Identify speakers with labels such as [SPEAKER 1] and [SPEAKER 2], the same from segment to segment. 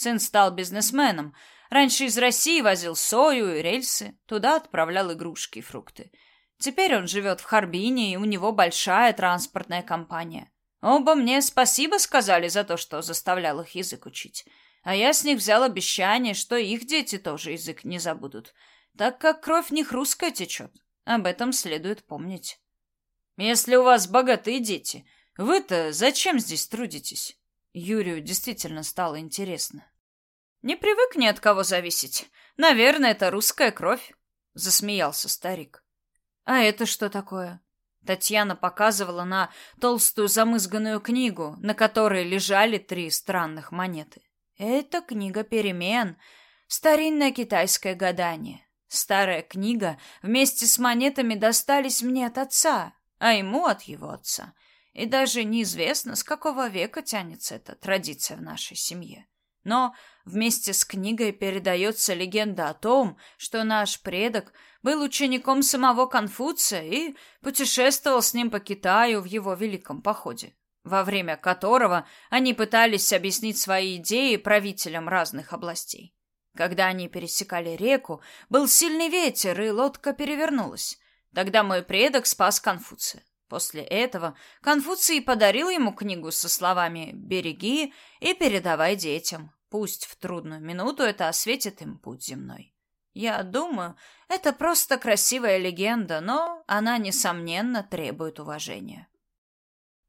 [SPEAKER 1] Сын стал бизнесменом. Раньше из России возил сою и рельсы, туда отправлял игрушки и фрукты. Теперь он живет в Харбине, и у него большая транспортная компания. Оба мне спасибо сказали за то, что заставлял их язык учить. А я с них взял обещание, что их дети тоже язык не забудут, так как кровь них русская течет. Об этом следует помнить. Если у вас богатые дети, вы-то зачем здесь трудитесь? Юрию действительно стало интересно. Не привык ни от кого зависеть. Наверное, это русская кровь, засмеялся старик. А это что такое? Татьяна показывала на толстую замызганную книгу, на которой лежали три странных монеты. Это книга перемен, старинное китайское гадание. Старая книга вместе с монетами достались мне от отца, а ему от его отца. И даже неизвестно, с какого века тянется эта традиция в нашей семье. Но вместе с книгой передается легенда о том, что наш предок был учеником самого Конфуция и путешествовал с ним по Китаю в его великом походе, во время которого они пытались объяснить свои идеи правителям разных областей. Когда они пересекали реку, был сильный ветер, и лодка перевернулась. Тогда мой предок спас Конфуция. После этого Конфуций подарил ему книгу со словами «Береги и передавай детям. Пусть в трудную минуту это осветит им путь земной». Я думаю, это просто красивая легенда, но она, несомненно, требует уважения.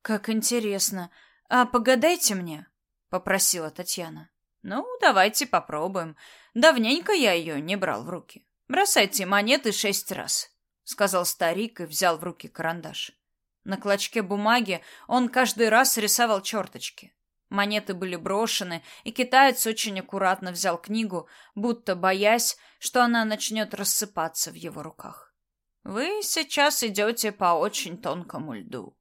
[SPEAKER 1] «Как интересно. А погадайте мне», — попросила Татьяна. «Ну, давайте попробуем. Давненько я ее не брал в руки. Бросайте монеты шесть раз», — сказал старик и взял в руки карандаш. На клочке бумаги он каждый раз рисовал черточки. Монеты были брошены, и китаец очень аккуратно взял книгу, будто боясь, что она начнет рассыпаться в его руках. Вы сейчас идете по очень тонкому льду.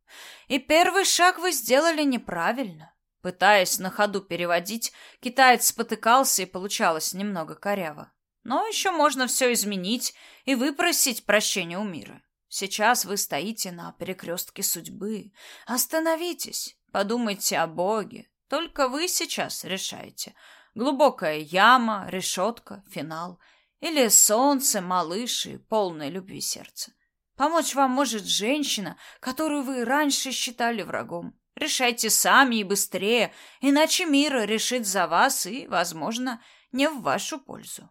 [SPEAKER 1] И первый шаг вы сделали неправильно. Пытаясь на ходу переводить, китаец спотыкался и получалось немного коряво. Но еще можно все изменить и выпросить прощения у мира. Сейчас вы стоите на перекрестке судьбы. Остановитесь, подумайте о Боге. Только вы сейчас решаете. Глубокая яма, решетка, финал. Или солнце, малыш и полное любви сердце. Помочь вам может женщина, которую вы раньше считали врагом. Решайте сами и быстрее, иначе мир решит за вас и, возможно, не в вашу пользу.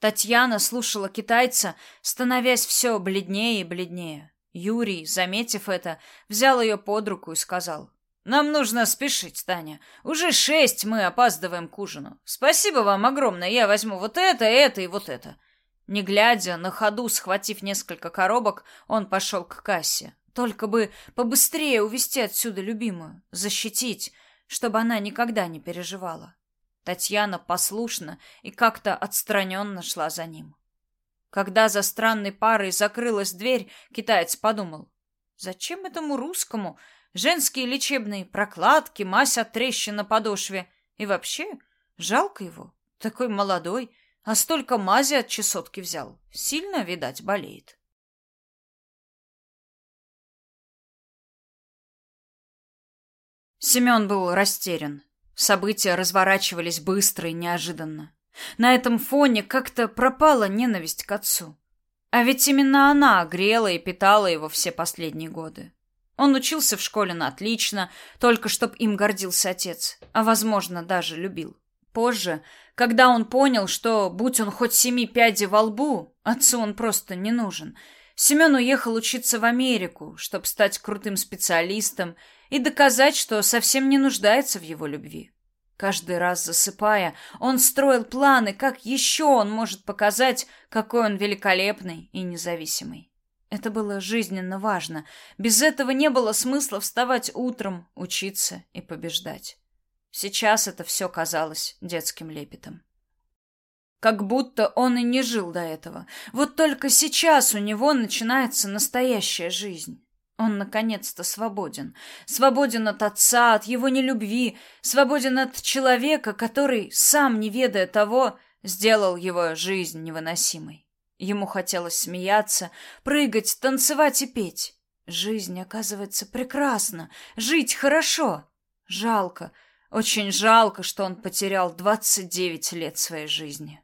[SPEAKER 1] Татьяна слушала китайца, становясь все бледнее и бледнее. Юрий, заметив это, взял ее под руку и сказал: "Нам нужно спешить, Таня. Уже шесть, мы опаздываем к ужину. Спасибо вам огромное. Я возьму вот это, это и вот это". Не глядя, на ходу схватив несколько коробок, он пошел к кассе. Только бы побыстрее увести отсюда любимую, защитить, чтобы она никогда не переживала. Татьяна послушно и как-то отстраненно шла за ним. Когда за странной парой закрылась дверь, китаец подумал, зачем этому русскому женские лечебные прокладки, мазь от трещин на подошве? И вообще, жалко его, такой молодой, а столько мази от чесотки взял. Сильно, видать, болеет. Семен был растерян. События разворачивались быстро и неожиданно. На этом фоне как-то пропала ненависть к отцу. А ведь именно она грела и питала его все последние годы. Он учился в школе на отлично, только чтоб им гордился отец, а, возможно, даже любил. Позже, когда он понял, что, будь он хоть семи пядей во лбу, отцу он просто не нужен, Семен уехал учиться в Америку, чтобы стать крутым специалистом и доказать, что совсем не нуждается в его любви. Каждый раз засыпая, он строил планы, как еще он может показать, какой он великолепный и независимый. Это было жизненно важно. Без этого не было смысла вставать утром, учиться и побеждать. Сейчас это все казалось детским лепетом. Как будто он и не жил до этого. Вот только сейчас у него начинается настоящая жизнь. Он наконец-то свободен. Свободен от отца, от его нелюбви, свободен от человека, который, сам не ведая того, сделал его жизнь невыносимой. Ему хотелось смеяться, прыгать, танцевать и петь. Жизнь, оказывается, прекрасна, жить хорошо. Жалко, Очень жалко, что он потерял 29 лет своей жизни.